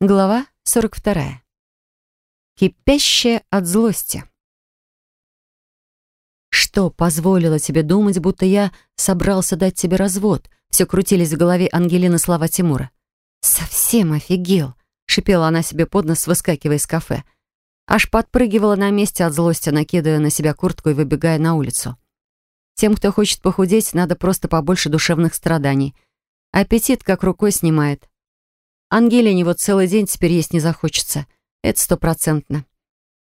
Глава 42. Кипящая от злости. «Что позволило тебе думать, будто я собрался дать тебе развод?» Все крутились в голове Ангелины слова Тимура. «Совсем офигел!» — шипела она себе под нос, выскакивая из кафе. Аж подпрыгивала на месте от злости, накидывая на себя куртку и выбегая на улицу. Тем, кто хочет похудеть, надо просто побольше душевных страданий. Аппетит как рукой снимает. Ангелине вот целый день теперь есть не захочется. Это стопроцентно.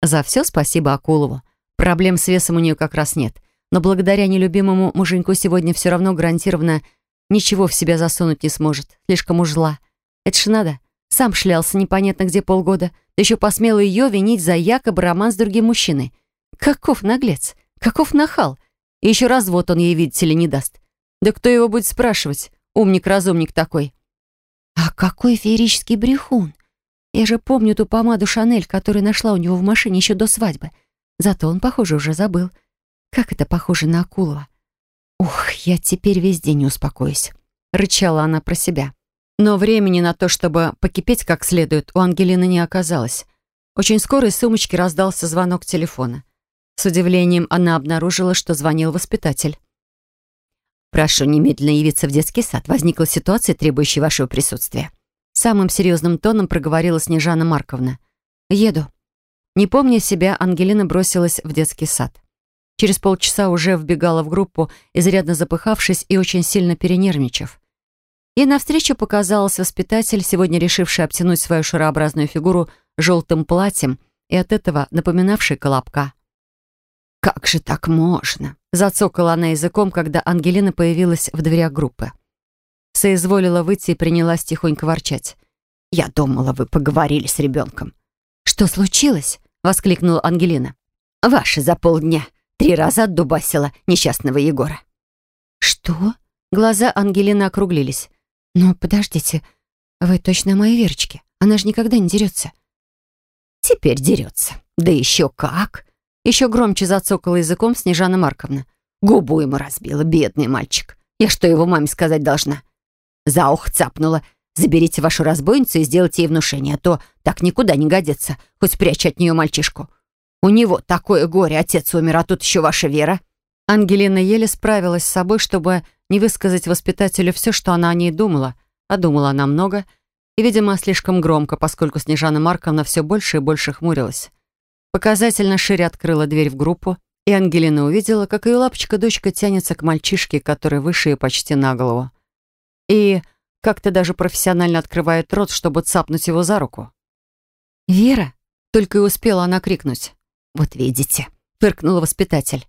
За все спасибо Акулову. Проблем с весом у нее как раз нет. Но благодаря нелюбимому муженьку сегодня все равно гарантированно ничего в себя засунуть не сможет. Слишком уж зла. Это ж надо. Сам шлялся непонятно где полгода. Да еще посмел ее винить за якобы роман с другим мужчиной. Каков наглец. Каков нахал. И еще развод он ей, видите ли, не даст. Да кто его будет спрашивать? Умник-разумник такой. А какой феерический брехун! Я же помню ту помаду Шанель, которую нашла у него в машине еще до свадьбы. Зато он, похоже, уже забыл. Как это похоже на Акулова? Ух, я теперь весь день не успокоюсь. Рычала она про себя. Но времени на то, чтобы покипеть как следует, у Ангелины не оказалось. Очень скоро из сумочки раздался звонок телефона. С удивлением она обнаружила, что звонил воспитатель. «Прошу немедленно явиться в детский сад. Возникла ситуация, требующая вашего присутствия». Самым серьезным тоном проговорила Снежана Марковна. «Еду». Не помня себя, Ангелина бросилась в детский сад. Через полчаса уже вбегала в группу, изрядно запыхавшись и очень сильно перенервничав. Ей навстречу показался воспитатель, сегодня решивший обтянуть свою шарообразную фигуру желтым платьем и от этого напоминавший колобка. «Как же так можно?» — зацокала она языком, когда Ангелина появилась в дверях группы. Соизволила выйти и принялась тихонько ворчать. «Я думала, вы поговорили с ребенком». «Что случилось?» — воскликнула Ангелина. «Ваша за полдня три раза отдубасила несчастного Егора». «Что?» Глаза Ангелины округлились. «Но подождите, вы точно моей Верочке? Она же никогда не дерется». «Теперь дерется. Да еще как!» Еще громче зацокала языком Снежана Марковна. Губу ему разбила, бедный мальчик. Я что его маме сказать должна? За ухо цапнула. Заберите вашу разбойницу и сделайте ей внушение, а то так никуда не годится, хоть прячь от нее мальчишку. У него такое горе, отец умер, а тут еще ваша Вера. Ангелина еле справилась с собой, чтобы не высказать воспитателю все, что она о ней думала. А думала она много и, видимо, слишком громко, поскольку Снежана Марковна все больше и больше хмурилась. Показательно шире открыла дверь в группу, и Ангелина увидела, как ее лапочка-дочка тянется к мальчишке, который выше ее почти на голову. И как-то даже профессионально открывает рот, чтобы цапнуть его за руку. «Вера!» — только и успела она крикнуть. «Вот видите!» — фыркнула воспитатель.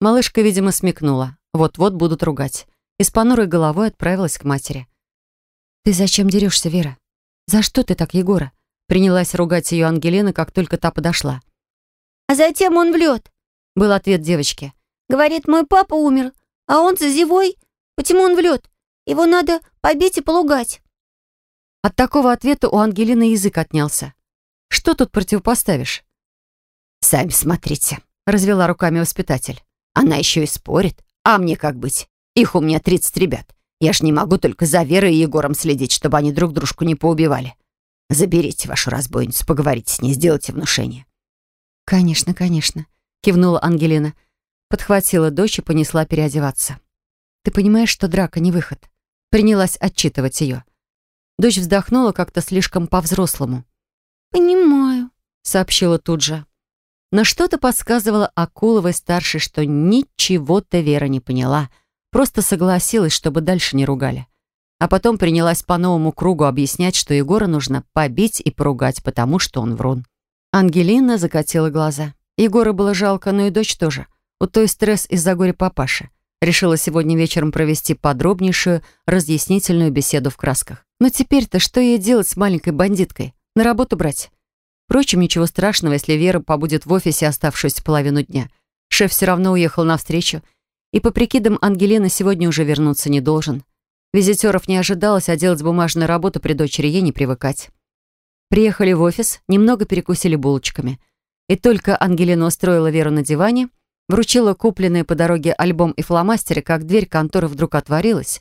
Малышка, видимо, смекнула. Вот-вот будут ругать. И с понурой головой отправилась к матери. «Ты зачем дерешься, Вера? За что ты так, Егора?» Принялась ругать ее Ангелина, как только та подошла. А затем он в лед, был ответ девочки. Говорит, мой папа умер, а он за зевой. Почему он в лед? Его надо побить и полугать. От такого ответа у Ангелины язык отнялся. Что тут противопоставишь? «Сами смотрите», — развела руками воспитатель. «Она еще и спорит. А мне как быть? Их у меня 30 ребят. Я ж не могу только за Верой и Егором следить, чтобы они друг дружку не поубивали. Заберите вашу разбойницу, поговорите с ней, сделайте внушение. «Конечно, конечно», — кивнула Ангелина. Подхватила дочь и понесла переодеваться. «Ты понимаешь, что драка не выход?» Принялась отчитывать ее. Дочь вздохнула как-то слишком по-взрослому. «Понимаю», — сообщила тут же. Но что-то подсказывало Акуловой-старшей, что ничего-то Вера не поняла, просто согласилась, чтобы дальше не ругали. А потом принялась по новому кругу объяснять, что Егора нужно побить и поругать, потому что он врун. Ангелина закатила глаза. Егора было жалко, но и дочь тоже. У той стресс из-за горя папаши. Решила сегодня вечером провести подробнейшую разъяснительную беседу в красках. Но теперь-то что ей делать с маленькой бандиткой? На работу брать? Впрочем, ничего страшного, если Вера побудет в офисе оставшуюся половину дня. Шеф все равно уехал навстречу. И по прикидам Ангелина сегодня уже вернуться не должен. Визитеров не ожидалось, а делать бумажную работу при дочери ей не привыкать. Приехали в офис, немного перекусили булочками. И только Ангелина устроила Веру на диване, вручила купленные по дороге альбом и фломастеры, как дверь конторы вдруг отворилась,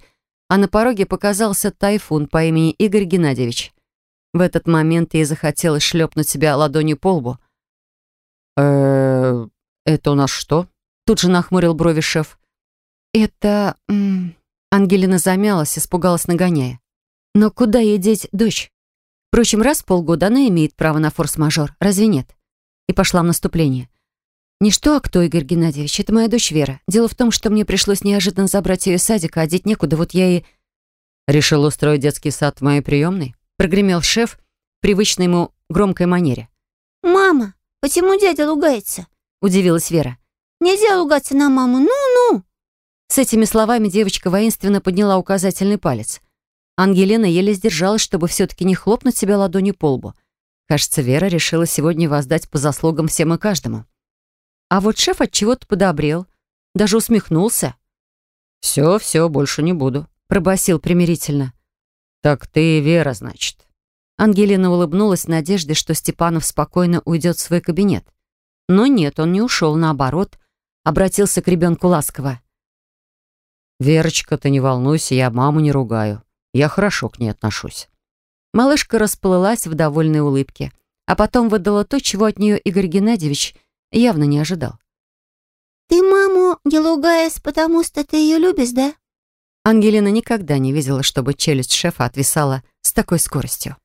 а на пороге показался тайфун по имени Игорь Геннадьевич. В этот момент ей захотелось шлепнуть себя ладонью по лбу. э это у нас что?» Тут же нахмурил брови шеф. «Это...» Ангелина замялась, испугалась, нагоняя. «Но куда ей деть дочь? Впрочем, раз в полгода она имеет право на форс-мажор, разве нет?» И пошла в наступление. «Не что, а кто, Игорь Геннадьевич? Это моя дочь Вера. Дело в том, что мне пришлось неожиданно забрать ее из садика, а деть некуда, вот я и...» «Решил устроить детский сад в моей приемной?» Прогремел шеф в привычной ему громкой манере. «Мама, почему дядя лугается?» Удивилась Вера. «Нельзя лугаться на маму, ну-ну!» С этими словами девочка воинственно подняла указательный палец. Ангелина еле сдержалась, чтобы все-таки не хлопнуть себя ладонью по лбу. Кажется, Вера решила сегодня воздать по заслугам всем и каждому. А вот шеф от чего-то подобрел, даже усмехнулся. «Все, все, больше не буду», — пробасил примирительно. «Так ты Вера, значит». Ангелина улыбнулась в надежде, что Степанов спокойно уйдет в свой кабинет. Но нет, он не ушел, наоборот, обратился к ребенку ласково. «Верочка, ты не волнуйся, я маму не ругаю. Я хорошо к ней отношусь». Малышка расплылась в довольной улыбке, а потом выдала то, чего от нее Игорь Геннадьевич явно не ожидал. «Ты маму не ругаешь, потому что ты ее любишь, да?» Ангелина никогда не видела, чтобы челюсть шефа отвисала с такой скоростью.